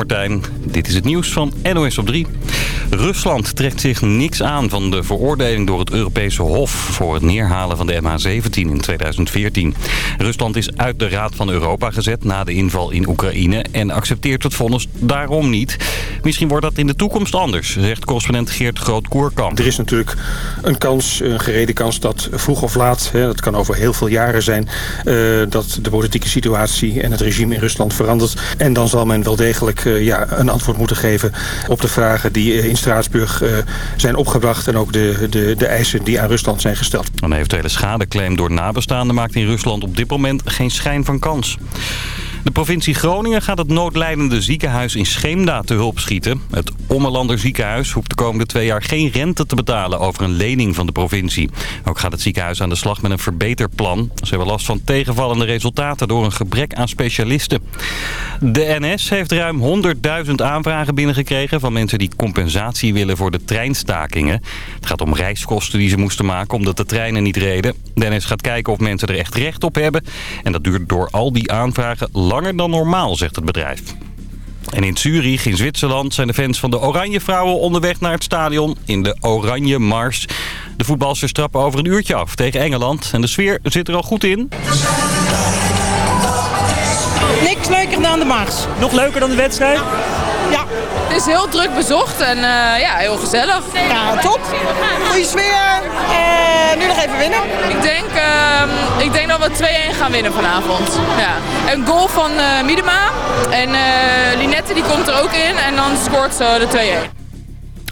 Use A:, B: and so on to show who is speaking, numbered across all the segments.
A: Martijn. Dit is het nieuws van NOS op 3. Rusland trekt zich niks aan van de veroordeling door het Europese Hof... voor het neerhalen van de MH17 in 2014. Rusland is uit de Raad van Europa gezet na de inval in Oekraïne... en accepteert het vonnis daarom niet. Misschien wordt dat in de toekomst anders, zegt correspondent Geert Groot-Koerkamp.
B: Er is natuurlijk een kans, een gereden kans dat vroeg of laat... Hè, dat kan over heel veel jaren zijn... Uh, dat de politieke situatie en het regime in Rusland verandert. En dan zal men wel degelijk ja, een antwoord moeten geven op de vragen die uh, in Straatsburg zijn opgebracht... en ook de, de, de eisen die aan Rusland zijn gesteld.
A: Een eventuele schadeclaim door nabestaanden maakt in Rusland op dit moment geen schijn van kans. De provincie Groningen gaat het noodlijdende ziekenhuis in Scheemda te hulp schieten. Het Ommelander ziekenhuis hoeft de komende twee jaar geen rente te betalen over een lening van de provincie. Ook gaat het ziekenhuis aan de slag met een verbeterplan. Ze hebben last van tegenvallende resultaten door een gebrek aan specialisten. De NS heeft ruim 100.000 aanvragen binnengekregen van mensen die compensatie willen voor de treinstakingen. Het gaat om reiskosten die ze moesten maken omdat de treinen niet reden. De NS gaat kijken of mensen er echt recht op hebben. En dat duurt door al die aanvragen langer dan normaal, zegt het bedrijf. En in Zurich, in Zwitserland, zijn de fans van de Oranje Vrouwen onderweg naar het stadion in de Oranje Mars. De voetbalsters trappen over een uurtje af tegen Engeland en de sfeer zit er al goed in.
C: Niks leuker dan de Mars.
D: Nog leuker dan de wedstrijd?
C: Ja.
E: Het is heel druk bezocht en uh, ja, heel gezellig.
C: Ja, top. Goeie sfeer. Uh, nu nog even winnen.
E: Ik denk, uh, ik denk dat we 2-1 gaan winnen vanavond. Ja. Een goal van uh, Miedema. En Linette die komt er ook in. En dan scoort ze de 2-1.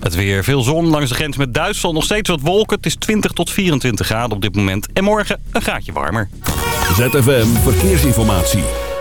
A: Het weer veel zon langs de grens met Duitsland. Nog steeds wat wolken. Het is 20 tot 24 graden op dit moment. En morgen een graadje warmer.
F: ZFM Verkeersinformatie.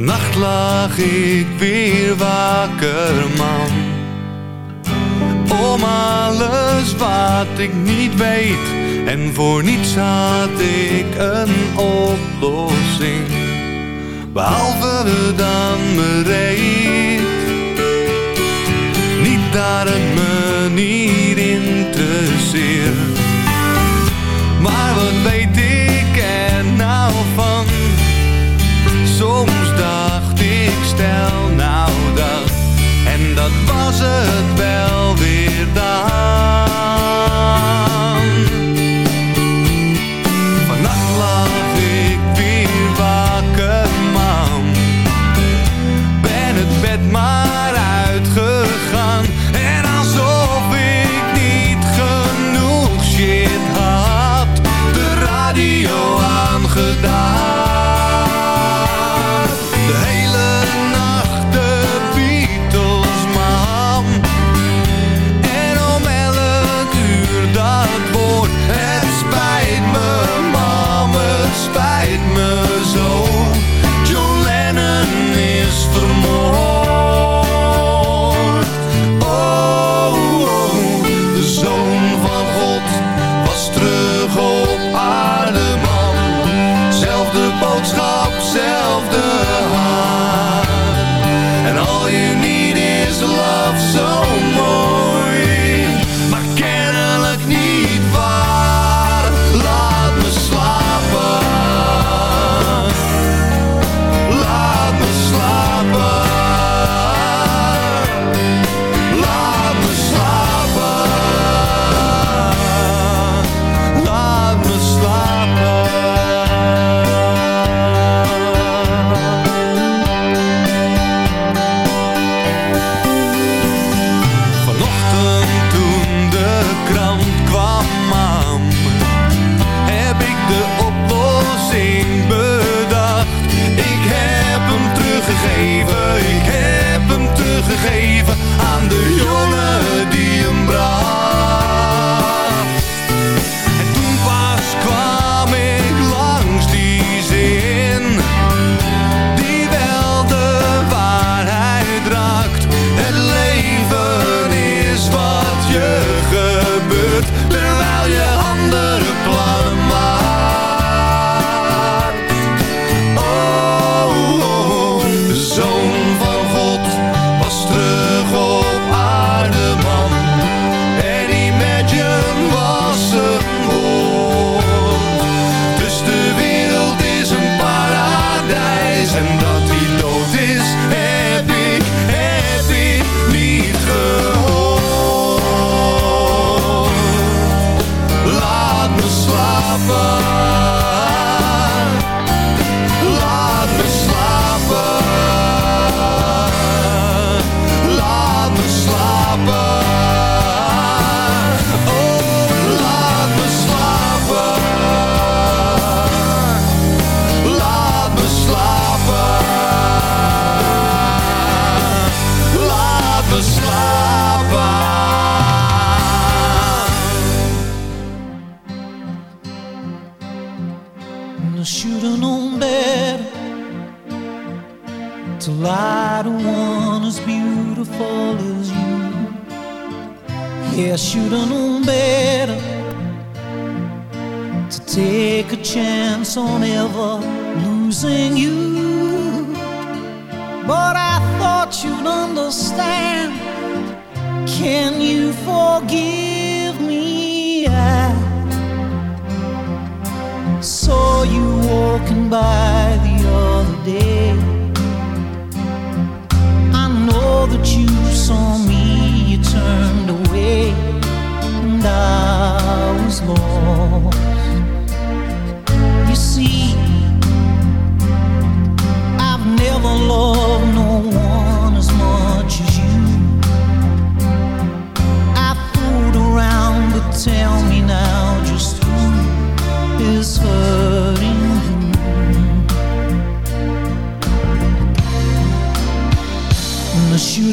D: Nacht lag ik weer wakker, man. Om alles wat ik niet weet. En voor niets had ik een oplossing. Behalve dan bereid. Niet daar niet in te interesseert. Maar wat weet ik? Soms dacht ik stel nou dat. En dat was het wel.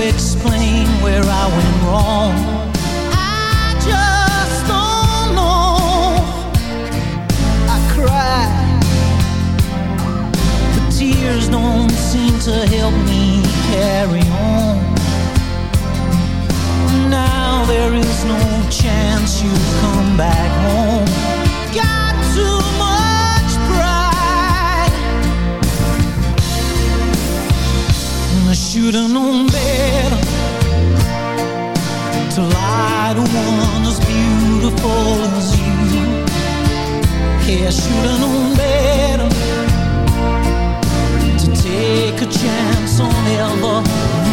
G: explain where I went wrong. I just don't know. I cry, but tears don't seem to help me carry on. Now there is no chance you come back home. You'd have known better To lie to one as beautiful as you Yeah, you'd have known better To take a chance on ever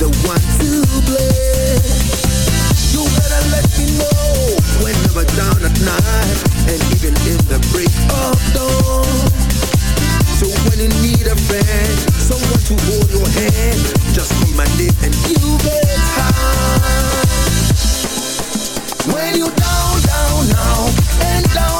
D: the
H: one to blame. You better let me know whenever down at night and even in the break of dawn. So when you need a friend, someone to hold your hand, just call my name and you get high. When you down, down, now and down,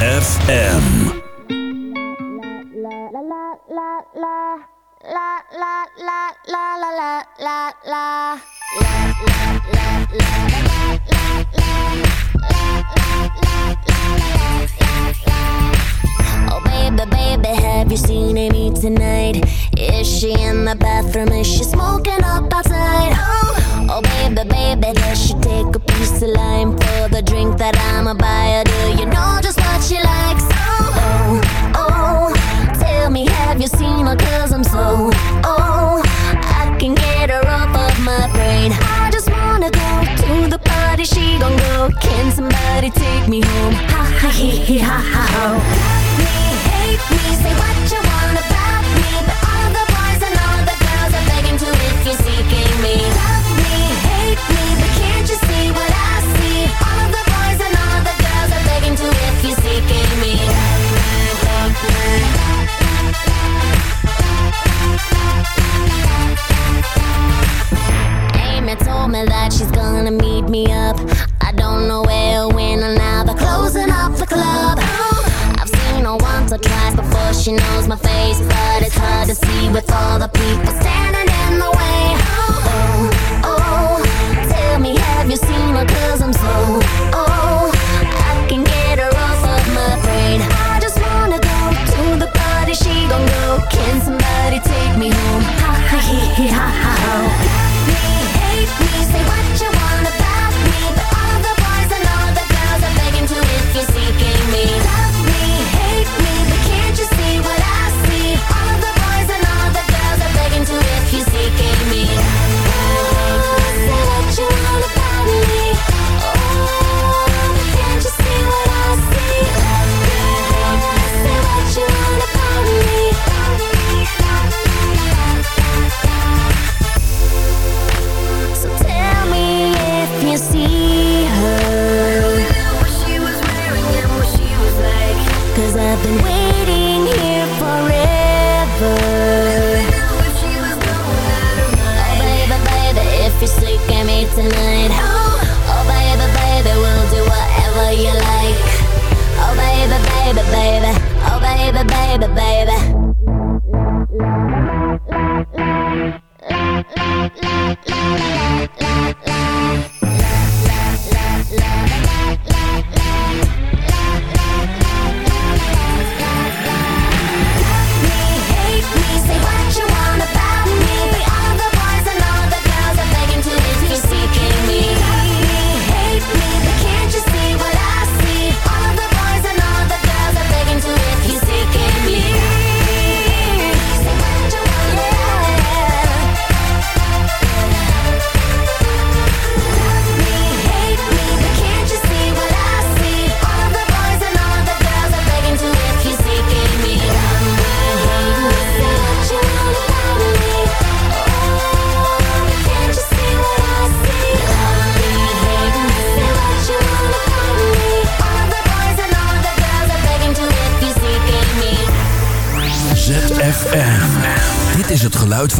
F: ZZFM.
I: Oh baby, baby, have you seen Amy tonight? Is she in the bathroom? Is she smoking up outside? Oh, baby, baby, does she take a piece of lime for the drink that I'ma buy her? Do you know just what she likes? Oh, oh, oh, tell me, have you seen her? Cause I'm so, oh, I can get her off of my brain. I just wanna go to the party, she gon' go. Can somebody take me home? Ha ha he he ha ha ho. Love me, hate me, say what you want about me, but all the boys and all the girls are begging to if you're seeking me. Love you seeking me Dark night, Amy told me that she's gonna meet me up. I don't know where or when or now But closing up the club. I've seen her once or twice before she knows my face But it's hard to see with all the people standing in the way. Oh, oh, tell me have you seen her? Cause I'm so, oh What is she gonna do? Can somebody take me home? Ha ha hee hee ha ha.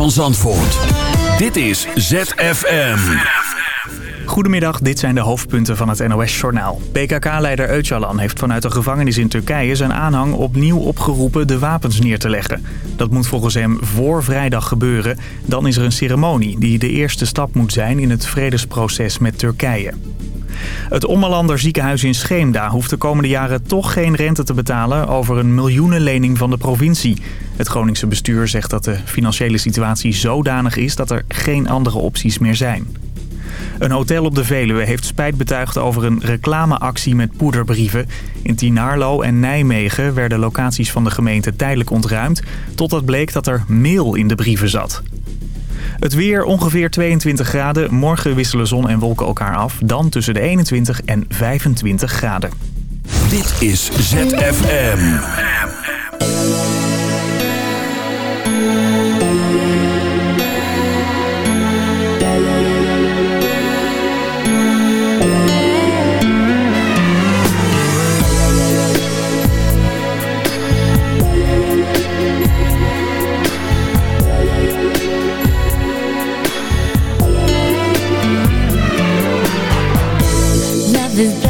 F: van Zandvoort. Dit is ZFM.
J: Goedemiddag, dit zijn de hoofdpunten van het NOS-journaal. PKK-leider Öcalan heeft vanuit de gevangenis in Turkije zijn aanhang opnieuw opgeroepen de wapens neer te leggen. Dat moet volgens hem voor vrijdag gebeuren. Dan is er een ceremonie die de eerste stap moet zijn in het vredesproces met Turkije. Het Ommelander ziekenhuis in Scheemda hoeft de komende jaren toch geen rente te betalen over een miljoenenlening van de provincie. Het Groningse bestuur zegt dat de financiële situatie zodanig is dat er geen andere opties meer zijn. Een hotel op de Veluwe heeft spijt betuigd over een reclameactie met poederbrieven. In Tinarlo en Nijmegen werden locaties van de gemeente tijdelijk ontruimd... totdat bleek dat er meel in de brieven zat. Het weer ongeveer 22 graden. Morgen wisselen zon en wolken elkaar af. Dan tussen de 21 en 25 graden.
F: Dit is ZFM.
K: is